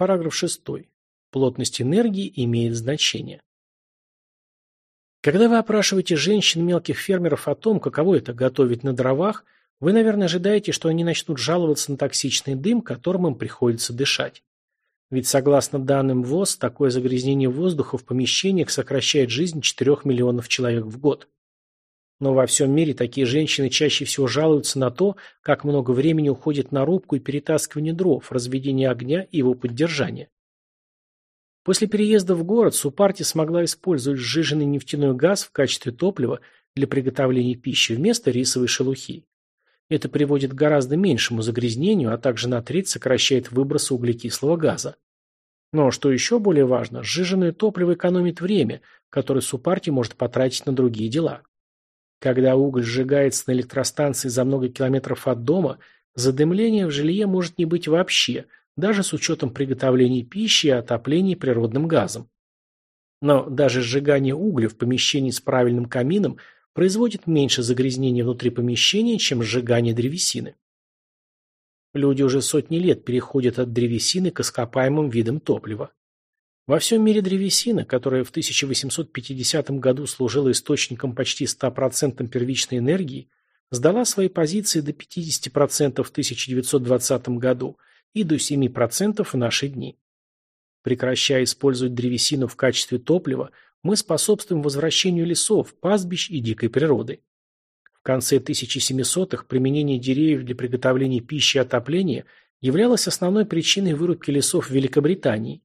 Параграф 6. Плотность энергии имеет значение. Когда вы опрашиваете женщин мелких фермеров о том, каково это готовить на дровах, вы, наверное, ожидаете, что они начнут жаловаться на токсичный дым, которым им приходится дышать. Ведь согласно данным ВОЗ, такое загрязнение воздуха в помещениях сокращает жизнь 4 миллионов человек в год. Но во всем мире такие женщины чаще всего жалуются на то, как много времени уходит на рубку и перетаскивание дров, разведение огня и его поддержание. После переезда в город Супарти смогла использовать сжиженный нефтяной газ в качестве топлива для приготовления пищи вместо рисовой шелухи. Это приводит к гораздо меньшему загрязнению, а также на треть сокращает выбросы углекислого газа. Но, что еще более важно, сжиженное топливо экономит время, которое Супарти может потратить на другие дела. Когда уголь сжигается на электростанции за много километров от дома, задымления в жилье может не быть вообще, даже с учетом приготовления пищи и отопления природным газом. Но даже сжигание угля в помещении с правильным камином производит меньше загрязнения внутри помещения, чем сжигание древесины. Люди уже сотни лет переходят от древесины к ископаемым видам топлива. Во всем мире древесина, которая в 1850 году служила источником почти 100% первичной энергии, сдала свои позиции до 50% в 1920 году и до 7% в наши дни. Прекращая использовать древесину в качестве топлива, мы способствуем возвращению лесов, пастбищ и дикой природы. В конце 1700-х применение деревьев для приготовления пищи и отопления являлось основной причиной вырубки лесов в Великобритании.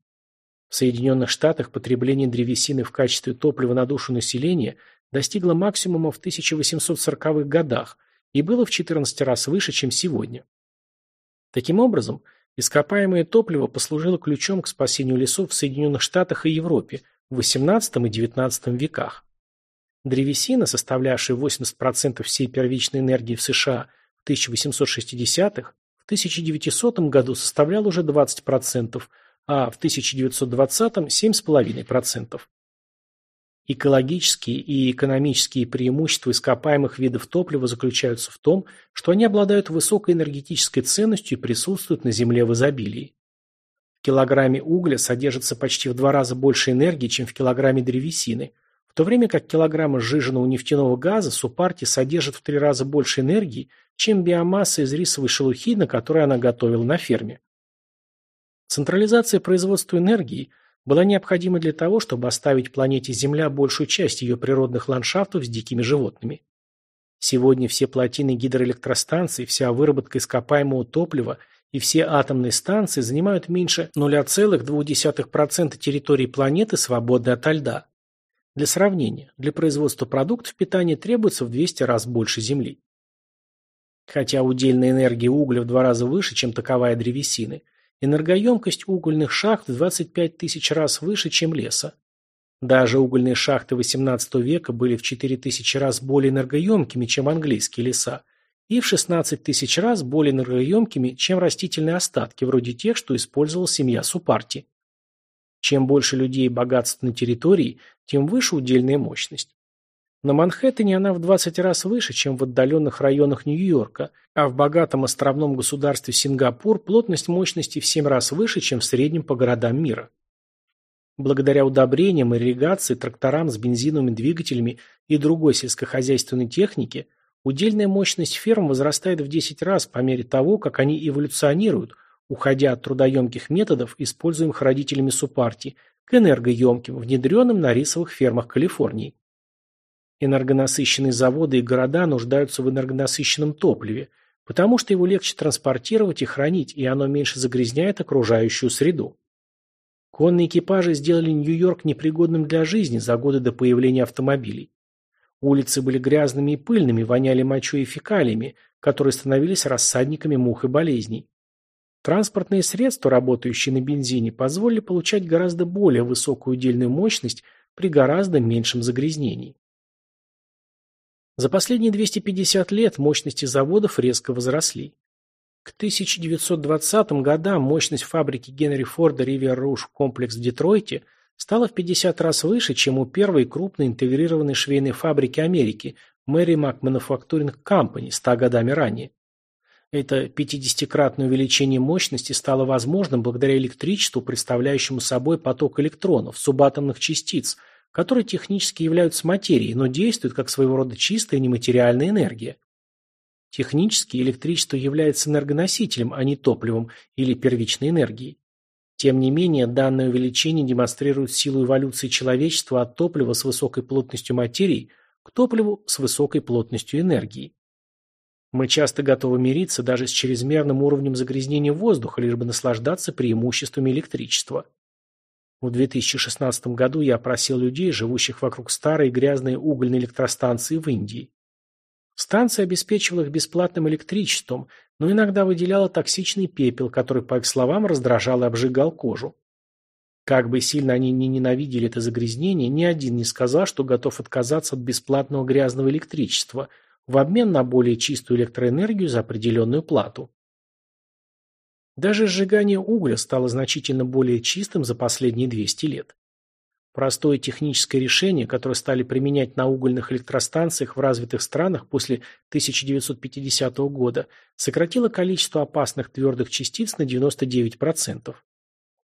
В Соединенных Штатах потребление древесины в качестве топлива на душу населения достигло максимума в 1840-х годах и было в 14 раз выше, чем сегодня. Таким образом, ископаемое топливо послужило ключом к спасению лесов в Соединенных Штатах и Европе в XVIII и XIX веках. Древесина, составлявшая 80% всей первичной энергии в США в 1860-х, в 1900 году составляла уже 20%, а в 1920-м – 7,5%. Экологические и экономические преимущества ископаемых видов топлива заключаются в том, что они обладают высокой энергетической ценностью и присутствуют на Земле в изобилии. В килограмме угля содержится почти в два раза больше энергии, чем в килограмме древесины, в то время как килограмм сжиженного нефтяного газа Супарти содержит в три раза больше энергии, чем биомасса из рисовой шелухи, на которой она готовила на ферме. Централизация производства энергии была необходима для того, чтобы оставить планете Земля большую часть ее природных ландшафтов с дикими животными. Сегодня все плотины гидроэлектростанций, вся выработка ископаемого топлива и все атомные станции занимают меньше 0,2% территории планеты, свободной ото льда. Для сравнения, для производства продуктов питания требуется в 200 раз больше Земли. Хотя удельная энергия угля в два раза выше, чем таковая древесины, Энергоемкость угольных шахт в 25 тысяч раз выше, чем леса. Даже угольные шахты XVIII века были в 4 тысячи раз более энергоемкими, чем английские леса, и в 16 тысяч раз более энергоемкими, чем растительные остатки, вроде тех, что использовала семья Супарти. Чем больше людей и богатств на территории, тем выше удельная мощность. На Манхэттене она в 20 раз выше, чем в отдаленных районах Нью-Йорка, а в богатом островном государстве Сингапур плотность мощности в 7 раз выше, чем в среднем по городам мира. Благодаря удобрениям, ирригации, тракторам с бензиновыми двигателями и другой сельскохозяйственной технике, удельная мощность ферм возрастает в 10 раз по мере того, как они эволюционируют, уходя от трудоемких методов, используемых родителями Супарти, к энергоемким, внедренным на рисовых фермах Калифорнии. Энергонасыщенные заводы и города нуждаются в энергонасыщенном топливе, потому что его легче транспортировать и хранить, и оно меньше загрязняет окружающую среду. Конные экипажи сделали Нью-Йорк непригодным для жизни за годы до появления автомобилей. Улицы были грязными и пыльными, воняли мочой и фекалиями, которые становились рассадниками мух и болезней. Транспортные средства, работающие на бензине, позволили получать гораздо более высокую удельную мощность при гораздо меньшем загрязнении. За последние 250 лет мощности заводов резко возросли. К 1920 годам мощность фабрики Генри Форда Ривер Руш комплекс в Детройте стала в 50 раз выше, чем у первой крупной интегрированной швейной фабрики Америки Мэри Мак Manufacturing Company 100 годами ранее. Это 50-кратное увеличение мощности стало возможным благодаря электричеству, представляющему собой поток электронов, субатомных частиц, которые технически являются материей, но действуют как своего рода чистая нематериальная энергия. Технически электричество является энергоносителем, а не топливом или первичной энергией. Тем не менее, данное увеличение демонстрирует силу эволюции человечества от топлива с высокой плотностью материи к топливу с высокой плотностью энергии. Мы часто готовы мириться даже с чрезмерным уровнем загрязнения воздуха, лишь бы наслаждаться преимуществами электричества. В 2016 году я опросил людей, живущих вокруг старой грязной угольной электростанции в Индии. Станция обеспечивала их бесплатным электричеством, но иногда выделяла токсичный пепел, который, по их словам, раздражал и обжигал кожу. Как бы сильно они не ненавидели это загрязнение, ни один не сказал, что готов отказаться от бесплатного грязного электричества – в обмен на более чистую электроэнергию за определенную плату. Даже сжигание угля стало значительно более чистым за последние 200 лет. Простое техническое решение, которое стали применять на угольных электростанциях в развитых странах после 1950 года, сократило количество опасных твердых частиц на 99%.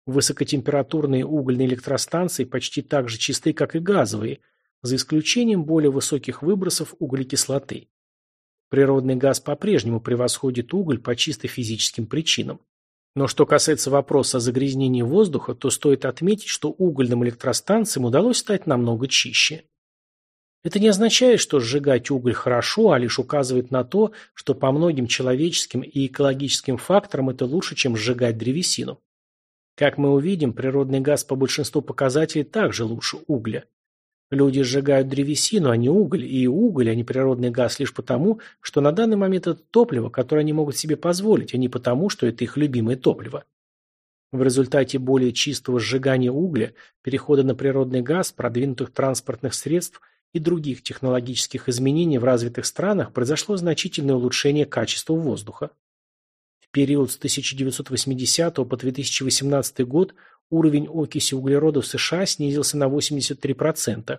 Высокотемпературные угольные электростанции почти так же чисты, как и газовые – за исключением более высоких выбросов углекислоты. Природный газ по-прежнему превосходит уголь по чисто физическим причинам. Но что касается вопроса о загрязнении воздуха, то стоит отметить, что угольным электростанциям удалось стать намного чище. Это не означает, что сжигать уголь хорошо, а лишь указывает на то, что по многим человеческим и экологическим факторам это лучше, чем сжигать древесину. Как мы увидим, природный газ по большинству показателей также лучше угля. Люди сжигают древесину, а не уголь, и уголь, а не природный газ лишь потому, что на данный момент это топливо, которое они могут себе позволить, а не потому, что это их любимое топливо. В результате более чистого сжигания угля, перехода на природный газ, продвинутых транспортных средств и других технологических изменений в развитых странах произошло значительное улучшение качества воздуха. В период с 1980 по 2018 год Уровень окиси углерода в США снизился на 83%,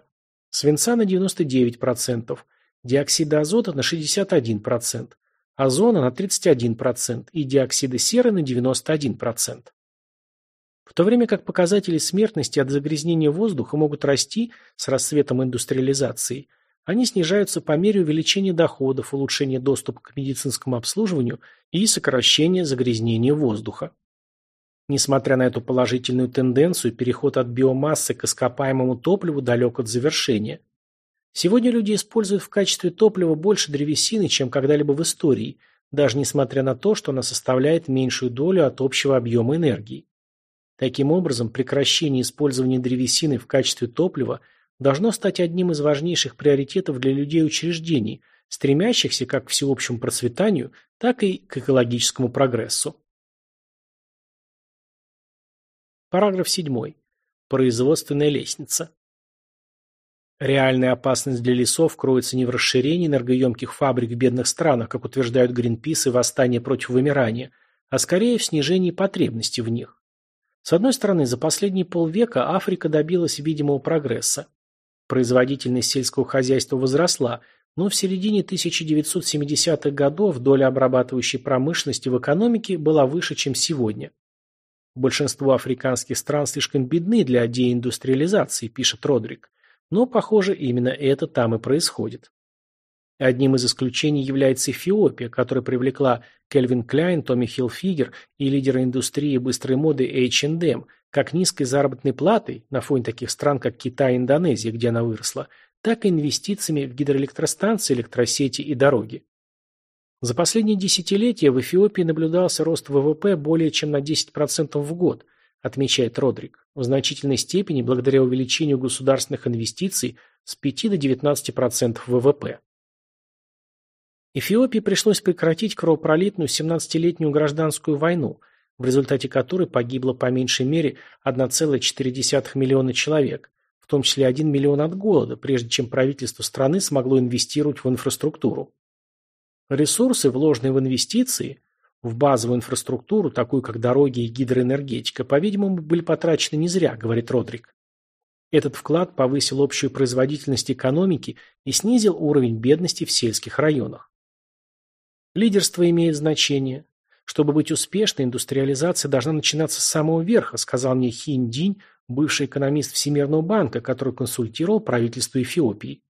свинца на 99%, диоксида азота на 61%, озона на 31% и диоксида серы на 91%. В то время как показатели смертности от загрязнения воздуха могут расти с расцветом индустриализации, они снижаются по мере увеличения доходов, улучшения доступа к медицинскому обслуживанию и сокращения загрязнения воздуха. Несмотря на эту положительную тенденцию, переход от биомассы к ископаемому топливу далек от завершения. Сегодня люди используют в качестве топлива больше древесины, чем когда-либо в истории, даже несмотря на то, что она составляет меньшую долю от общего объема энергии. Таким образом, прекращение использования древесины в качестве топлива должно стать одним из важнейших приоритетов для людей учреждений, стремящихся как к всеобщему процветанию, так и к экологическому прогрессу. Параграф 7. Производственная лестница. Реальная опасность для лесов кроется не в расширении энергоемких фабрик в бедных странах, как утверждают Гринпис и Восстание против вымирания, а скорее в снижении потребности в них. С одной стороны, за последние полвека Африка добилась видимого прогресса. Производительность сельского хозяйства возросла, но в середине 1970-х годов доля обрабатывающей промышленности в экономике была выше, чем сегодня. Большинство африканских стран слишком бедны для деиндустриализации, пишет Родрик. Но, похоже, именно это там и происходит. Одним из исключений является Эфиопия, которая привлекла Кельвин Кляйн, Томми Хилфигер и лидера индустрии быстрой моды H&M как низкой заработной платой на фоне таких стран, как Китай и Индонезия, где она выросла, так и инвестициями в гидроэлектростанции, электросети и дороги. За последние десятилетия в Эфиопии наблюдался рост ВВП более чем на 10% в год, отмечает Родрик, в значительной степени благодаря увеличению государственных инвестиций с 5 до 19% ВВП. Эфиопии пришлось прекратить кровопролитную 17-летнюю гражданскую войну, в результате которой погибло по меньшей мере 1,4 миллиона человек, в том числе 1 миллион от голода, прежде чем правительство страны смогло инвестировать в инфраструктуру. Ресурсы, вложенные в инвестиции, в базовую инфраструктуру, такую как дороги и гидроэнергетика, по-видимому, были потрачены не зря, говорит Родрик. Этот вклад повысил общую производительность экономики и снизил уровень бедности в сельских районах. Лидерство имеет значение. Чтобы быть успешной, индустриализация должна начинаться с самого верха, сказал мне Хин Динь, бывший экономист Всемирного банка, который консультировал правительство Эфиопии.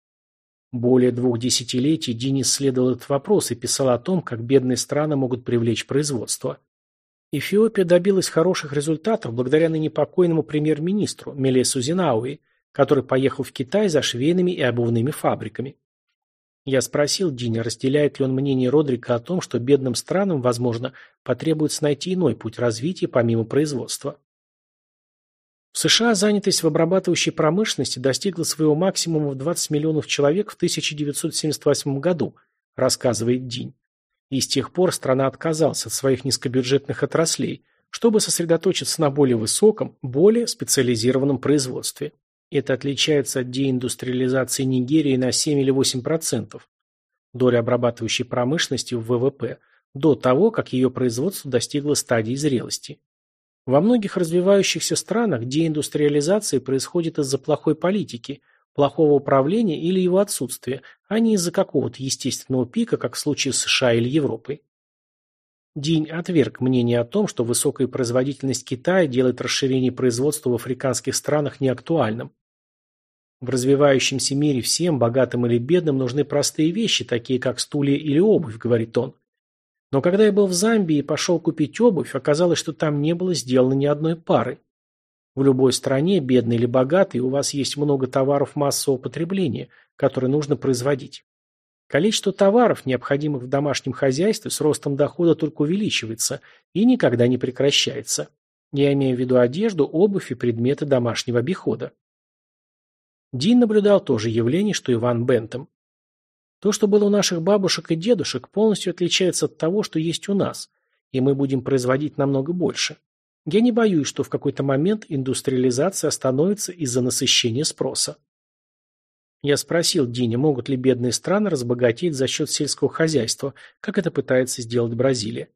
Более двух десятилетий Динь исследовал этот вопрос и писал о том, как бедные страны могут привлечь производство. Эфиопия добилась хороших результатов благодаря ныне покойному премьер-министру Мелесу Зинауи, который поехал в Китай за швейными и обувными фабриками. Я спросил Диня, разделяет ли он мнение Родрика о том, что бедным странам, возможно, потребуется найти иной путь развития помимо производства. США занятость в обрабатывающей промышленности достигла своего максимума в 20 миллионов человек в 1978 году, рассказывает Динь. И с тех пор страна отказалась от своих низкобюджетных отраслей, чтобы сосредоточиться на более высоком, более специализированном производстве. Это отличается от деиндустриализации Нигерии на 7 или 8%. Доля обрабатывающей промышленности в ВВП до того, как ее производство достигло стадии зрелости. Во многих развивающихся странах деиндустриализация происходит из-за плохой политики, плохого управления или его отсутствия, а не из-за какого-то естественного пика, как в случае с США или Европой. Динь отверг мнение о том, что высокая производительность Китая делает расширение производства в африканских странах неактуальным. В развивающемся мире всем, богатым или бедным, нужны простые вещи, такие как стулья или обувь, говорит он. Но когда я был в Замбии и пошел купить обувь, оказалось, что там не было сделано ни одной пары. В любой стране, бедной или богатой, у вас есть много товаров массового потребления, которые нужно производить. Количество товаров, необходимых в домашнем хозяйстве, с ростом дохода только увеличивается и никогда не прекращается. Я имею в виду одежду, обувь и предметы домашнего обихода. Дин наблюдал то же явление, что и Ван Бентом. То, что было у наших бабушек и дедушек, полностью отличается от того, что есть у нас, и мы будем производить намного больше. Я не боюсь, что в какой-то момент индустриализация остановится из-за насыщения спроса. Я спросил Диня, могут ли бедные страны разбогатеть за счет сельского хозяйства, как это пытается сделать Бразилия.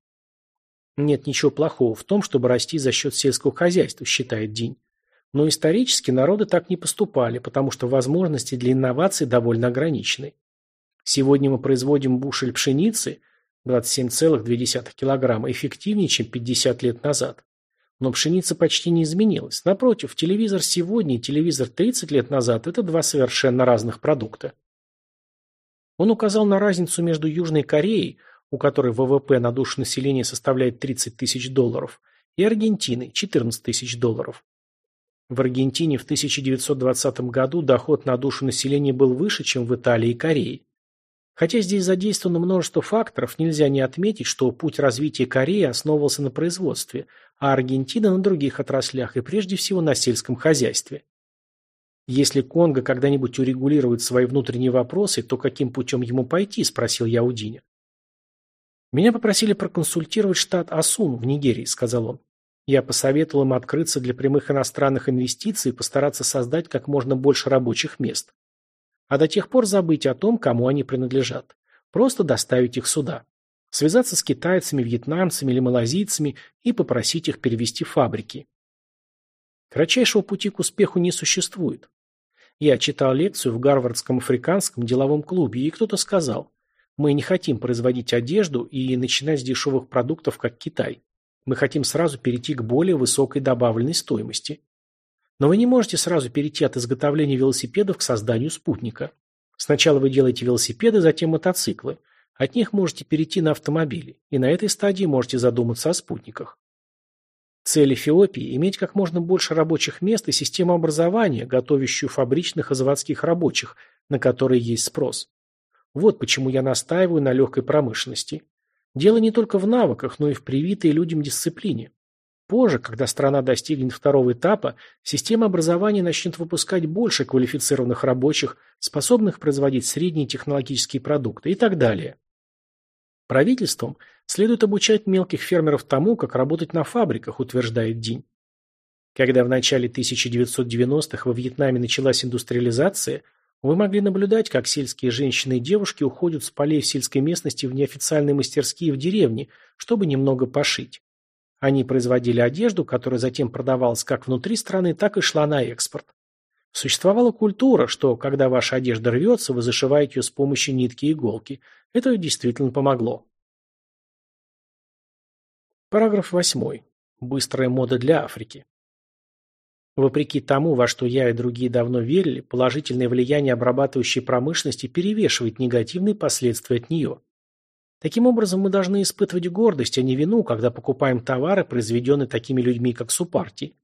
Нет ничего плохого в том, чтобы расти за счет сельского хозяйства, считает Динь. Но исторически народы так не поступали, потому что возможности для инноваций довольно ограничены. Сегодня мы производим бушель пшеницы 27,2 кг эффективнее, чем 50 лет назад. Но пшеница почти не изменилась. Напротив, телевизор сегодня и телевизор 30 лет назад – это два совершенно разных продукта. Он указал на разницу между Южной Кореей, у которой ВВП на душу населения составляет 30 тысяч долларов, и Аргентиной – 14 тысяч долларов. В Аргентине в 1920 году доход на душу населения был выше, чем в Италии и Корее. Хотя здесь задействовано множество факторов, нельзя не отметить, что путь развития Кореи основывался на производстве, а Аргентина на других отраслях и прежде всего на сельском хозяйстве. Если Конго когда-нибудь урегулирует свои внутренние вопросы, то каким путем ему пойти, спросил я у Диня. Меня попросили проконсультировать штат Асун в Нигерии, сказал он. Я посоветовал им открыться для прямых иностранных инвестиций и постараться создать как можно больше рабочих мест а до тех пор забыть о том, кому они принадлежат. Просто доставить их сюда. Связаться с китайцами, вьетнамцами или малазийцами и попросить их перевести фабрики. Кратчайшего пути к успеху не существует. Я читал лекцию в Гарвардском африканском деловом клубе, и кто-то сказал, мы не хотим производить одежду и начинать с дешевых продуктов, как Китай. Мы хотим сразу перейти к более высокой добавленной стоимости. Но вы не можете сразу перейти от изготовления велосипедов к созданию спутника. Сначала вы делаете велосипеды, затем мотоциклы. От них можете перейти на автомобили. И на этой стадии можете задуматься о спутниках. Цель Эфиопии – иметь как можно больше рабочих мест и систему образования, готовящую фабричных и заводских рабочих, на которые есть спрос. Вот почему я настаиваю на легкой промышленности. Дело не только в навыках, но и в привитой людям дисциплине. Позже, когда страна достигнет второго этапа, система образования начнет выпускать больше квалифицированных рабочих, способных производить средние технологические продукты и так далее. Правительством следует обучать мелких фермеров тому, как работать на фабриках, утверждает Динь. Когда в начале 1990-х во Вьетнаме началась индустриализация, вы могли наблюдать, как сельские женщины и девушки уходят с полей в сельской местности в неофициальные мастерские в деревне, чтобы немного пошить. Они производили одежду, которая затем продавалась как внутри страны, так и шла на экспорт. Существовала культура, что когда ваша одежда рвется, вы зашиваете ее с помощью нитки и иголки. Это действительно помогло. Параграф 8. Быстрая мода для Африки. Вопреки тому, во что я и другие давно верили, положительное влияние обрабатывающей промышленности перевешивает негативные последствия от нее. Таким образом, мы должны испытывать гордость, а не вину, когда покупаем товары, произведенные такими людьми, как Супарти.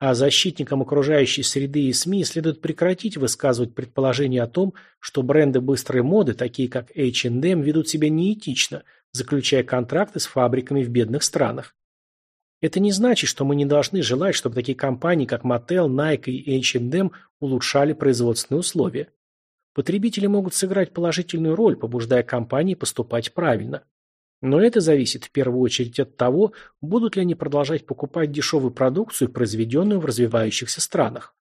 А защитникам окружающей среды и СМИ следует прекратить высказывать предположения о том, что бренды быстрой моды, такие как H&M, ведут себя неэтично, заключая контракты с фабриками в бедных странах. Это не значит, что мы не должны желать, чтобы такие компании, как Mattel, Nike и H&M улучшали производственные условия. Потребители могут сыграть положительную роль, побуждая компании поступать правильно. Но это зависит в первую очередь от того, будут ли они продолжать покупать дешевую продукцию, произведенную в развивающихся странах.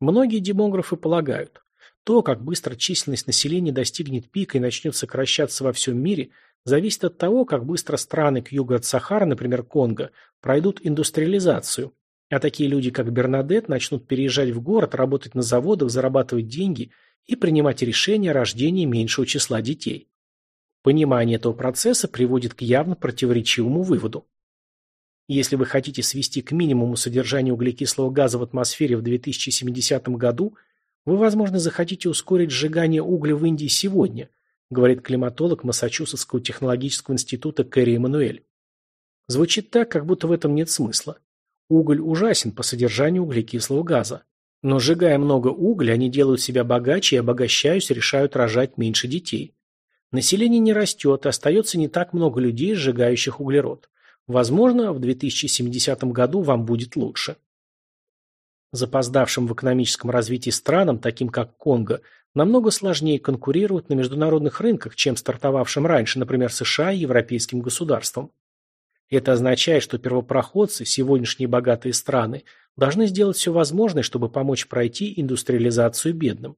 Многие демографы полагают, то, как быстро численность населения достигнет пика и начнет сокращаться во всем мире, зависит от того, как быстро страны к югу от Сахары, например, Конго, пройдут индустриализацию, а такие люди, как Бернадет, начнут переезжать в город, работать на заводах, зарабатывать деньги и принимать решения о рождении меньшего числа детей. Понимание этого процесса приводит к явно противоречивому выводу. Если вы хотите свести к минимуму содержание углекислого газа в атмосфере в 2070 году, вы, возможно, захотите ускорить сжигание угля в Индии сегодня – говорит климатолог Массачусетского технологического института Кэрри Эммануэль. Звучит так, как будто в этом нет смысла. Уголь ужасен по содержанию углекислого газа. Но сжигая много угля, они делают себя богаче и, обогащаясь, решают рожать меньше детей. Население не растет, и остается не так много людей, сжигающих углерод. Возможно, в 2070 году вам будет лучше. Запоздавшим в экономическом развитии странам, таким как Конго, намного сложнее конкурировать на международных рынках, чем стартовавшим раньше, например, США и европейским государствам. Это означает, что первопроходцы, сегодняшние богатые страны, должны сделать все возможное, чтобы помочь пройти индустриализацию бедным.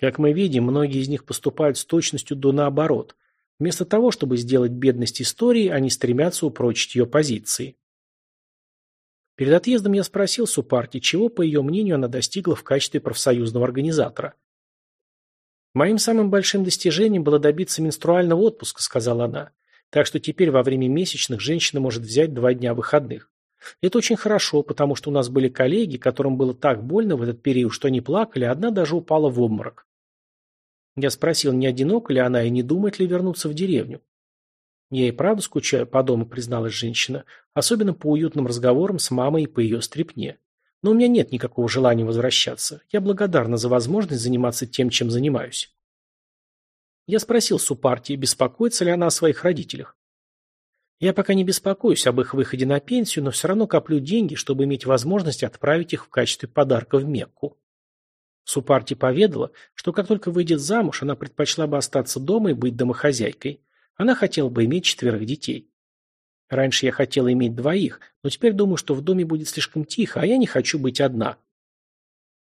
Как мы видим, многие из них поступают с точностью до наоборот. Вместо того, чтобы сделать бедность историей, они стремятся упрочить ее позиции. Перед отъездом я спросил Супарти, чего, по ее мнению, она достигла в качестве профсоюзного организатора. «Моим самым большим достижением было добиться менструального отпуска», — сказала она. «Так что теперь во время месячных женщина может взять два дня выходных. Это очень хорошо, потому что у нас были коллеги, которым было так больно в этот период, что они плакали, а одна даже упала в обморок. Я спросил, не одинока ли она и не думает ли вернуться в деревню. «Я и правда скучаю по дому», — призналась женщина, особенно по уютным разговорам с мамой и по ее стрипне. «Но у меня нет никакого желания возвращаться. Я благодарна за возможность заниматься тем, чем занимаюсь». Я спросил Супартии, беспокоится ли она о своих родителях. Я пока не беспокоюсь об их выходе на пенсию, но все равно коплю деньги, чтобы иметь возможность отправить их в качестве подарка в Мекку. Супарти поведала, что как только выйдет замуж, она предпочла бы остаться дома и быть домохозяйкой. Она хотела бы иметь четверых детей. Раньше я хотела иметь двоих, но теперь думаю, что в доме будет слишком тихо, а я не хочу быть одна.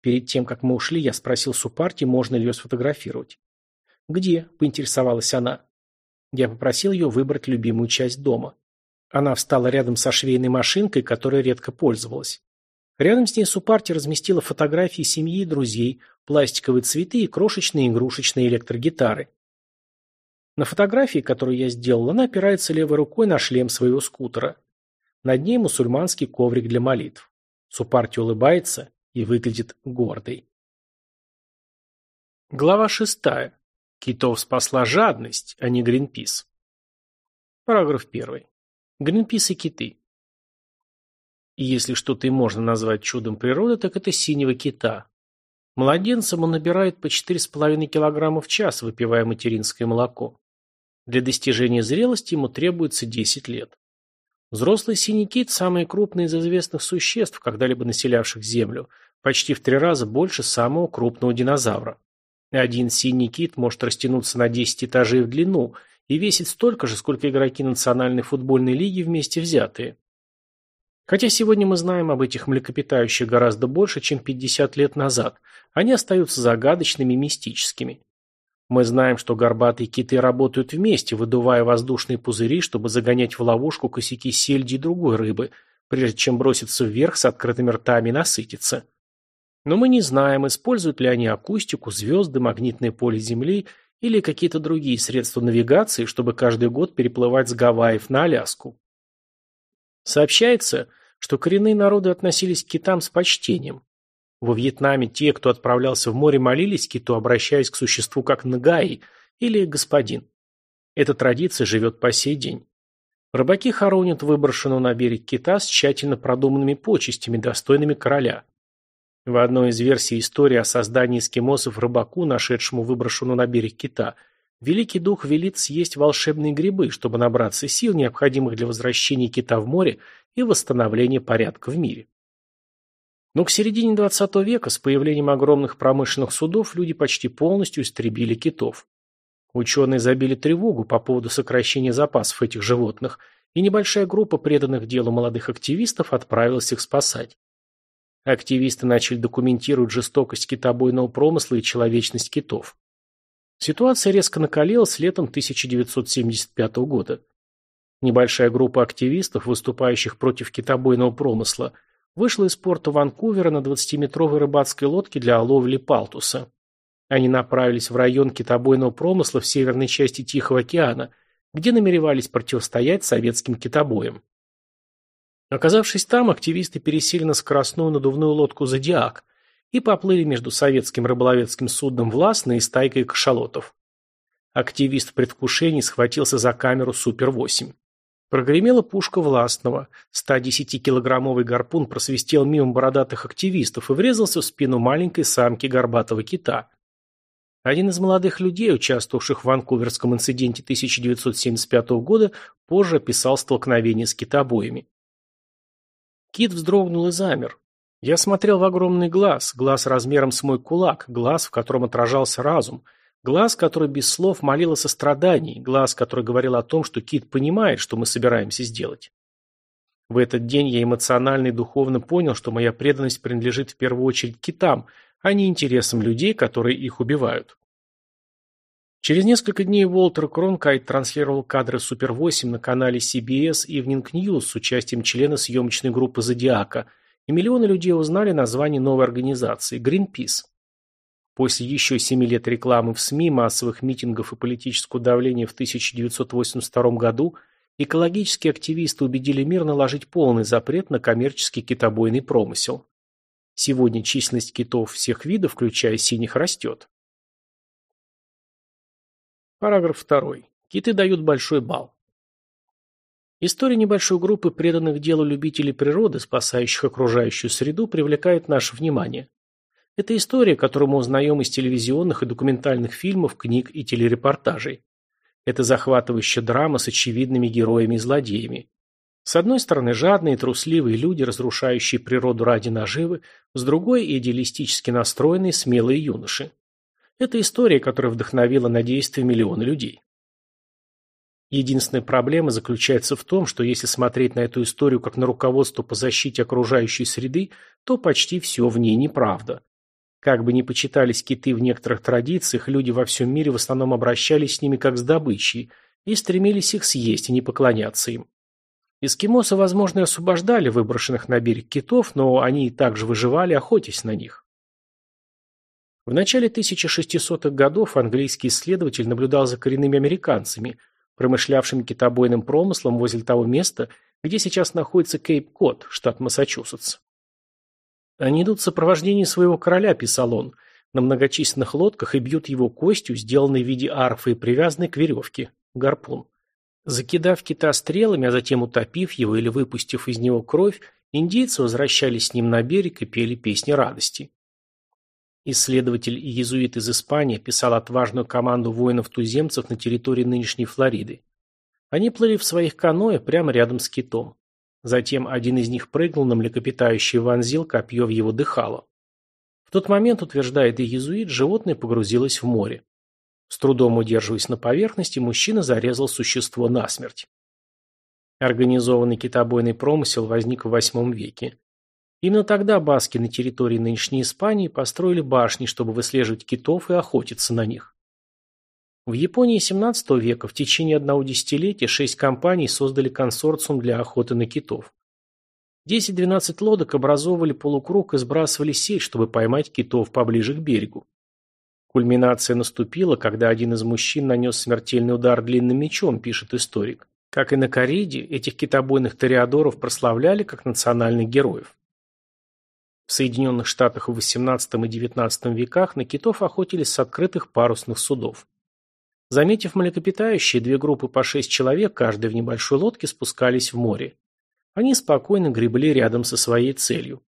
Перед тем, как мы ушли, я спросил Супарти, можно ли ее сфотографировать. «Где?» – поинтересовалась она. Я попросил ее выбрать любимую часть дома. Она встала рядом со швейной машинкой, которой редко пользовалась. Рядом с ней Супарти разместила фотографии семьи и друзей, пластиковые цветы и крошечные игрушечные электрогитары. На фотографии, которую я сделал, она опирается левой рукой на шлем своего скутера. Над ней мусульманский коврик для молитв. Супарти улыбается и выглядит гордой. Глава шестая. Китов спасла жадность, а не Гринпис. Параграф первый. Гринпис и киты. И если что-то и можно назвать чудом природы, так это синего кита. Младенцам он набирает по 4,5 кг в час, выпивая материнское молоко. Для достижения зрелости ему требуется 10 лет. Взрослый синий кит – самый крупный из известных существ, когда-либо населявших Землю, почти в три раза больше самого крупного динозавра. Один синий кит может растянуться на 10 этажей в длину и весить столько же, сколько игроки Национальной футбольной лиги вместе взятые. Хотя сегодня мы знаем об этих млекопитающих гораздо больше, чем 50 лет назад, они остаются загадочными и мистическими. Мы знаем, что горбатые киты работают вместе, выдувая воздушные пузыри, чтобы загонять в ловушку косяки сельди и другой рыбы, прежде чем броситься вверх с открытыми ртами и насытиться. Но мы не знаем, используют ли они акустику, звезды, магнитное поле Земли или какие-то другие средства навигации, чтобы каждый год переплывать с Гавайев на Аляску. Сообщается, что коренные народы относились к китам с почтением. Во Вьетнаме те, кто отправлялся в море, молились киту, обращаясь к существу как Нагаи или господин. Эта традиция живет по сей день. Рыбаки хоронят выброшенного на берег кита с тщательно продуманными почестями, достойными короля. В одной из версий истории о создании эскимосов рыбаку, нашедшему выброшенного на берег кита, Великий Дух велит съесть волшебные грибы, чтобы набраться сил, необходимых для возвращения кита в море и восстановления порядка в мире. Но к середине XX века с появлением огромных промышленных судов люди почти полностью истребили китов. Ученые забили тревогу по поводу сокращения запасов этих животных, и небольшая группа преданных делу молодых активистов отправилась их спасать. Активисты начали документировать жестокость китобойного промысла и человечность китов. Ситуация резко накалилась летом 1975 года. Небольшая группа активистов, выступающих против китобойного промысла, вышла из порта Ванкувера на 20-метровой рыбацкой лодке для ловли палтуса. Они направились в район китобойного промысла в северной части Тихого океана, где намеревались противостоять советским китобоям. Оказавшись там, активисты пересели на скоростную надувную лодку «Зодиак» и поплыли между советским рыболовецким судном «Властно» и стайкой кашалотов. Активист в предвкушении схватился за камеру «Супер-8». Прогремела пушка Властного. 110-килограммовый гарпун просвистел мимо бородатых активистов и врезался в спину маленькой самки горбатого кита. Один из молодых людей, участвовавших в ванкуверском инциденте 1975 года, позже описал столкновение с китобоями. Кит вздрогнул и замер. Я смотрел в огромный глаз, глаз размером с мой кулак, глаз, в котором отражался разум, глаз, который без слов молил о сострадании, глаз, который говорил о том, что Кит понимает, что мы собираемся сделать. В этот день я эмоционально и духовно понял, что моя преданность принадлежит в первую очередь китам, а не интересам людей, которые их убивают. Через несколько дней Уолтер Кронкайт транслировал кадры Супер-8 на канале CBS Evening News с участием члена съемочной группы «Зодиака», и миллионы людей узнали название новой организации – Greenpeace. После еще семи лет рекламы в СМИ, массовых митингов и политического давления в 1982 году экологические активисты убедили мир наложить полный запрет на коммерческий китобойный промысел. Сегодня численность китов всех видов, включая синих, растет. Параграф 2. Киты дают большой балл. История небольшой группы преданных делу любителей природы, спасающих окружающую среду, привлекает наше внимание. Это история, которую мы узнаем из телевизионных и документальных фильмов, книг и телерепортажей. Это захватывающая драма с очевидными героями и злодеями. С одной стороны, жадные и трусливые люди, разрушающие природу ради наживы, с другой – идеалистически настроенные смелые юноши. Это история, которая вдохновила на действия миллионы людей. Единственная проблема заключается в том, что если смотреть на эту историю как на руководство по защите окружающей среды, то почти все в ней неправда. Как бы ни почитались киты в некоторых традициях, люди во всем мире в основном обращались с ними как с добычей и стремились их съесть и не поклоняться им. Эскимосы, возможно, и освобождали выброшенных на берег китов, но они и также выживали, охотясь на них. В начале 1600-х годов английский исследователь наблюдал за коренными американцами, промышлявшими китобойным промыслом возле того места, где сейчас находится Кейп-Кот, штат Массачусетс. «Они идут в сопровождении своего короля», – писал он, – «на многочисленных лодках и бьют его костью, сделанной в виде арфы и привязанной к веревке, гарпун. Закидав кита стрелами, а затем утопив его или выпустив из него кровь, индейцы возвращались с ним на берег и пели песни радости. Исследователь и иезуит из Испании писал отважную команду воинов-туземцев на территории нынешней Флориды. Они плыли в своих каноэ прямо рядом с китом. Затем один из них прыгнул на млекопитающий вонзил копье в его дыхало. В тот момент, утверждает иезуит, животное погрузилось в море. С трудом удерживаясь на поверхности, мужчина зарезал существо насмерть. Организованный китобойный промысел возник в VIII веке. Именно тогда баски на территории нынешней Испании построили башни, чтобы выслеживать китов и охотиться на них. В Японии XVII века в течение одного десятилетия шесть компаний создали консорциум для охоты на китов. 10-12 лодок образовывали полукруг и сбрасывали сеть, чтобы поймать китов поближе к берегу. Кульминация наступила, когда один из мужчин нанес смертельный удар длинным мечом, пишет историк. Как и на Кариде, этих китобойных тореадоров прославляли как национальных героев. В Соединенных Штатах в XVIII и XIX веках на китов охотились с открытых парусных судов. Заметив млекопитающие, две группы по шесть человек, каждая в небольшой лодке, спускались в море. Они спокойно гребли рядом со своей целью.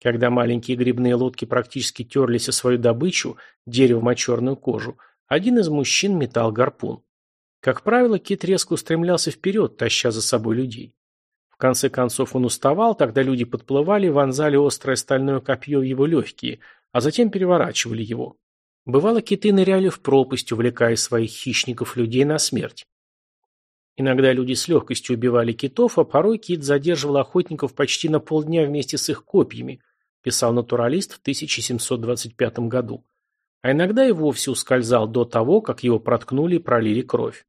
Когда маленькие грибные лодки практически терлись о свою добычу, дерево-мочерную кожу, один из мужчин метал гарпун. Как правило, кит резко устремлялся вперед, таща за собой людей. Конце концов он уставал, тогда люди подплывали и вонзали острое стальное копье в его легкие, а затем переворачивали его. Бывало, киты ныряли в пропасть, увлекая своих хищников-людей на смерть. Иногда люди с легкостью убивали китов, а порой кит задерживал охотников почти на полдня вместе с их копьями, писал натуралист в 1725 году. А иногда и вовсе ускользал до того, как его проткнули и пролили кровь.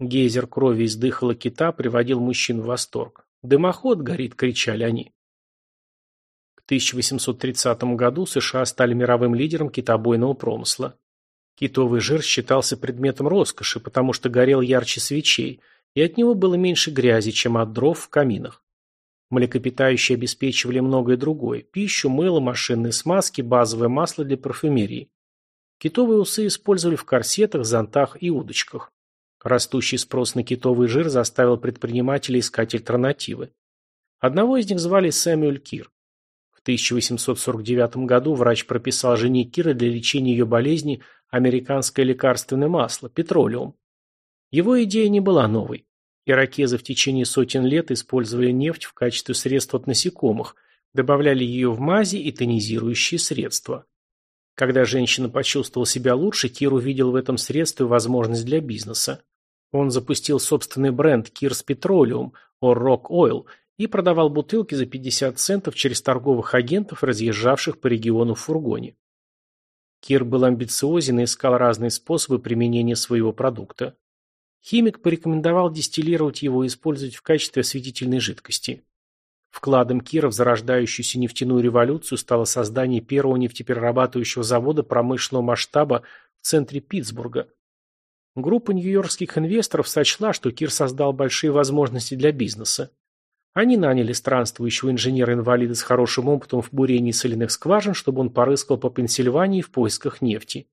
Гейзер крови из дыхала кита приводил мужчин в восторг. «Дымоход горит!» – кричали они. К 1830 году США стали мировым лидером китобойного промысла. Китовый жир считался предметом роскоши, потому что горел ярче свечей, и от него было меньше грязи, чем от дров в каминах. Млекопитающие обеспечивали многое другое – пищу, мыло, машинные смазки, базовое масло для парфюмерии. Китовые усы использовали в корсетах, зонтах и удочках. Растущий спрос на китовый жир заставил предпринимателей искать альтернативы. Одного из них звали Сэмюэль Кир. В 1849 году врач прописал жене Кира для лечения ее болезни американское лекарственное масло – петролиум. Его идея не была новой. Иракезы в течение сотен лет использовали нефть в качестве средства от насекомых, добавляли ее в мази и тонизирующие средства. Когда женщина почувствовала себя лучше, Кир увидел в этом средстве возможность для бизнеса. Он запустил собственный бренд Кирс or Rock Oil и продавал бутылки за 50 центов через торговых агентов, разъезжавших по региону в фургоне. Кир был амбициозен и искал разные способы применения своего продукта. Химик порекомендовал дистиллировать его и использовать в качестве осветительной жидкости. Вкладом Кира в зарождающуюся нефтяную революцию стало создание первого нефтеперерабатывающего завода промышленного масштаба в центре Питтсбурга, Группа нью-йоркских инвесторов сочла, что Кир создал большие возможности для бизнеса. Они наняли странствующего инженера-инвалида с хорошим опытом в бурении соляных скважин, чтобы он порыскал по Пенсильвании в поисках нефти.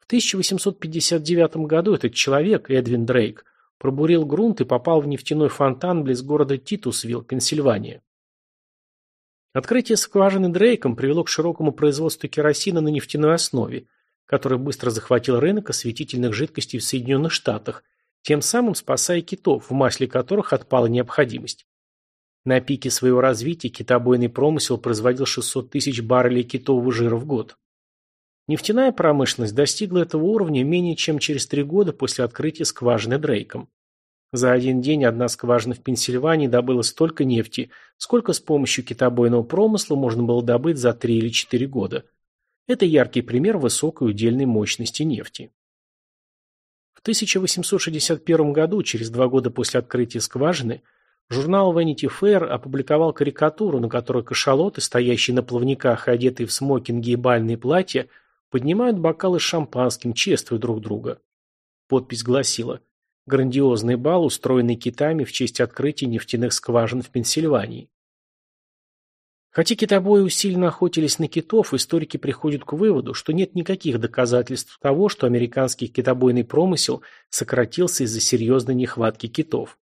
В 1859 году этот человек, Эдвин Дрейк, пробурил грунт и попал в нефтяной фонтан близ города Титусвилл, Пенсильвания. Открытие скважины Дрейком привело к широкому производству керосина на нефтяной основе – который быстро захватил рынок осветительных жидкостей в Соединенных Штатах, тем самым спасая китов, в масле которых отпала необходимость. На пике своего развития китобойный промысел производил 600 тысяч баррелей китового жира в год. Нефтяная промышленность достигла этого уровня менее чем через три года после открытия скважины Дрейком. За один день одна скважина в Пенсильвании добыла столько нефти, сколько с помощью китобойного промысла можно было добыть за три или четыре года – это яркий пример высокой удельной мощности нефти. В 1861 году, через два года после открытия скважины, журнал Vanity Fair опубликовал карикатуру, на которой кашалоты, стоящие на плавниках и одетые в смокинги и бальные платья, поднимают бокалы с шампанским, чествуя друг друга. Подпись гласила «Грандиозный бал, устроенный китами в честь открытия нефтяных скважин в Пенсильвании». Хотя китобои усиленно охотились на китов, историки приходят к выводу, что нет никаких доказательств того, что американский китобойный промысел сократился из-за серьезной нехватки китов.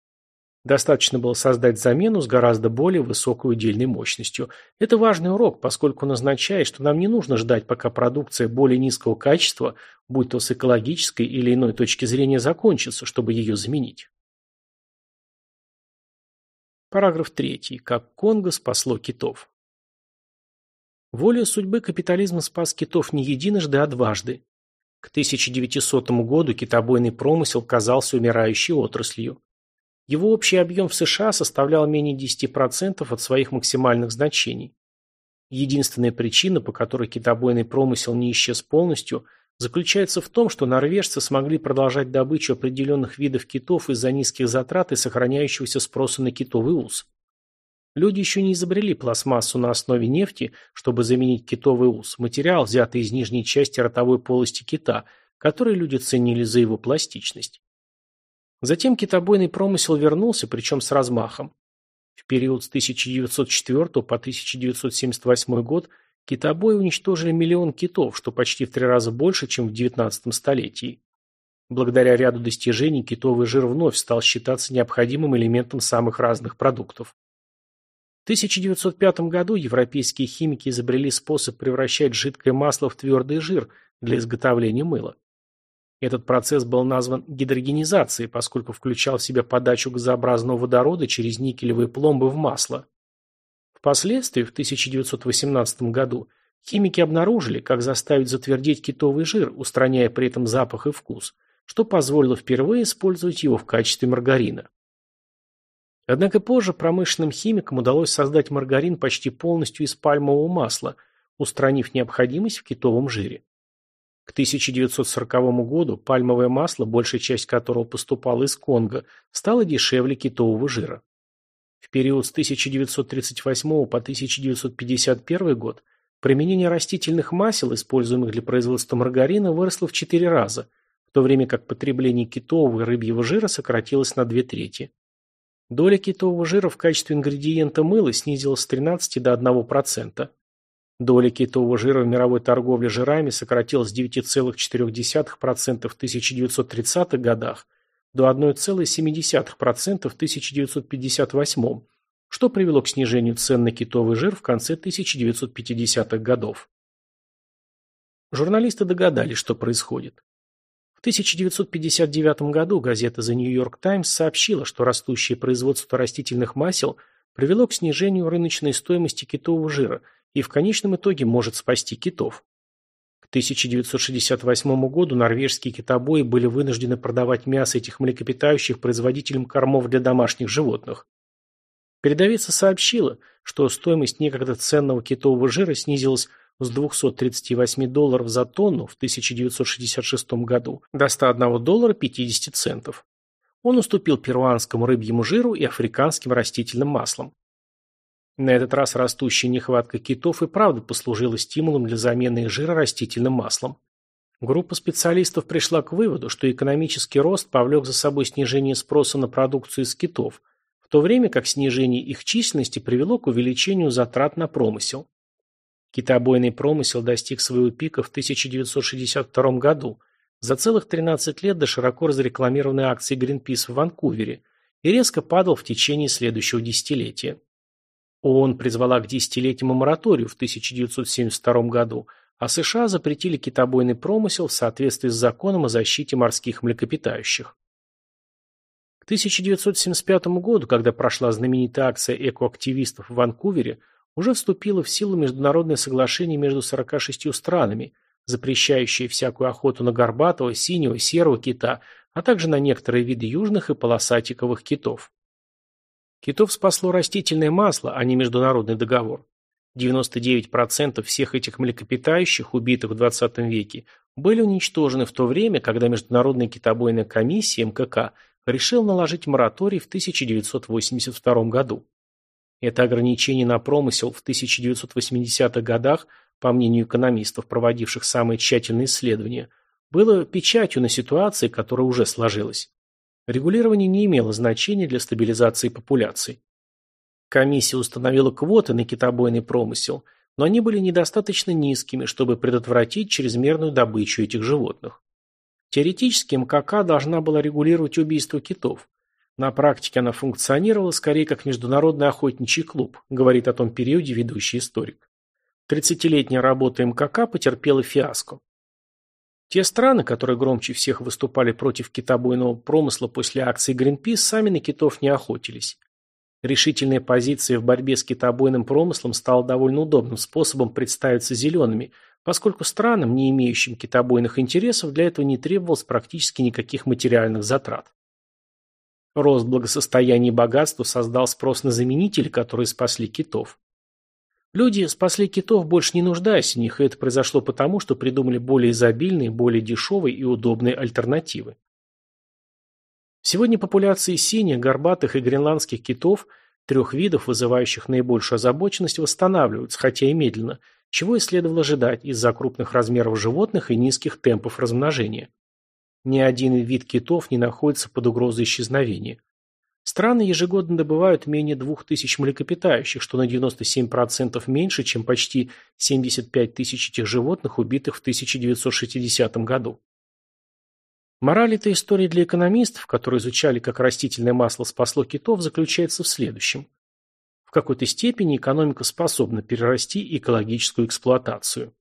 Достаточно было создать замену с гораздо более высокой удельной мощностью. Это важный урок, поскольку он означает, что нам не нужно ждать, пока продукция более низкого качества, будь то с экологической или иной точки зрения, закончится, чтобы ее заменить. Параграф 3. Как Конго спасло китов. Воля судьбы капитализм спас китов не единожды, а дважды. К 1900 году китобойный промысел казался умирающей отраслью. Его общий объем в США составлял менее 10% от своих максимальных значений. Единственная причина, по которой китобойный промысел не исчез полностью, заключается в том, что норвежцы смогли продолжать добычу определенных видов китов из-за низких затрат и сохраняющегося спроса на китовый ус. Люди еще не изобрели пластмассу на основе нефти, чтобы заменить китовый ус, материал, взятый из нижней части ротовой полости кита, который люди ценили за его пластичность. Затем китобойный промысел вернулся, причем с размахом. В период с 1904 по 1978 год китобои уничтожили миллион китов, что почти в три раза больше, чем в XIX столетии. Благодаря ряду достижений китовый жир вновь стал считаться необходимым элементом самых разных продуктов. В 1905 году европейские химики изобрели способ превращать жидкое масло в твердый жир для изготовления мыла. Этот процесс был назван гидрогенизацией, поскольку включал в себя подачу газообразного водорода через никелевые пломбы в масло. Впоследствии, в 1918 году, химики обнаружили, как заставить затвердеть китовый жир, устраняя при этом запах и вкус, что позволило впервые использовать его в качестве маргарина. Однако позже промышленным химикам удалось создать маргарин почти полностью из пальмового масла, устранив необходимость в китовом жире. К 1940 году пальмовое масло, большая часть которого поступала из Конго, стало дешевле китового жира. В период с 1938 по 1951 год применение растительных масел, используемых для производства маргарина, выросло в 4 раза, в то время как потребление китового и рыбьего жира сократилось на две трети. Доля китового жира в качестве ингредиента мыла снизилась с 13 до 1%. Доля китового жира в мировой торговле жирами сократилась с 9,4% в 1930-х годах до 1,7% в 1958 что привело к снижению цен на китовый жир в конце 1950-х годов. Журналисты догадались, что происходит. В 1959 году газета The New York Times сообщила, что растущее производство растительных масел привело к снижению рыночной стоимости китового жира и в конечном итоге может спасти китов. К 1968 году норвежские китобои были вынуждены продавать мясо этих млекопитающих производителям кормов для домашних животных. Передовица сообщила, что стоимость некогда ценного китового жира снизилась с 238 долларов за тонну в 1966 году до 101 доллара 50 центов. Он уступил перуанскому рыбьему жиру и африканским растительным маслам. На этот раз растущая нехватка китов и правда послужила стимулом для замены их жира растительным маслом. Группа специалистов пришла к выводу, что экономический рост повлек за собой снижение спроса на продукцию из китов, в то время как снижение их численности привело к увеличению затрат на промысел. Китобойный промысел достиг своего пика в 1962 году, за целых 13 лет до широко разрекламированной акции Greenpeace в Ванкувере, и резко падал в течение следующего десятилетия. ООН призвала к десятилетнему мораторию в 1972 году, а США запретили китобойный промысел в соответствии с законом о защите морских млекопитающих. К 1975 году, когда прошла знаменитая акция экоактивистов в Ванкувере, уже вступило в силу международное соглашение между 46 странами, запрещающее всякую охоту на горбатого, синего, серого кита, а также на некоторые виды южных и полосатиковых китов. Китов спасло растительное масло, а не международный договор. 99% всех этих млекопитающих, убитых в 20 веке, были уничтожены в то время, когда Международная китобойная комиссия МКК решил наложить мораторий в 1982 году. Это ограничение на промысел в 1980-х годах, по мнению экономистов, проводивших самые тщательные исследования, было печатью на ситуации, которая уже сложилась. Регулирование не имело значения для стабилизации популяций. Комиссия установила квоты на китобойный промысел, но они были недостаточно низкими, чтобы предотвратить чрезмерную добычу этих животных. Теоретически МКК должна была регулировать убийство китов. На практике она функционировала скорее как международный охотничий клуб, говорит о том периоде ведущий историк. Тридцатилетняя работа МКК потерпела фиаско. Те страны, которые громче всех выступали против китобойного промысла после акции Greenpeace, сами на китов не охотились. Решительная позиция в борьбе с китобойным промыслом стала довольно удобным способом представиться зелеными, поскольку странам, не имеющим китобойных интересов, для этого не требовалось практически никаких материальных затрат. Рост благосостояния и богатства создал спрос на заменители, которые спасли китов. Люди спасли китов, больше не нуждаясь в них, и это произошло потому, что придумали более изобильные, более дешевые и удобные альтернативы. Сегодня популяции синих, горбатых и гренландских китов, трех видов, вызывающих наибольшую озабоченность, восстанавливаются, хотя и медленно, чего и следовало ожидать из-за крупных размеров животных и низких темпов размножения. Ни один вид китов не находится под угрозой исчезновения. Страны ежегодно добывают менее 2000 млекопитающих, что на 97% меньше, чем почти 75 тысяч этих животных, убитых в 1960 году. Мораль этой истории для экономистов, которые изучали, как растительное масло спасло китов, заключается в следующем. В какой-то степени экономика способна перерасти экологическую эксплуатацию.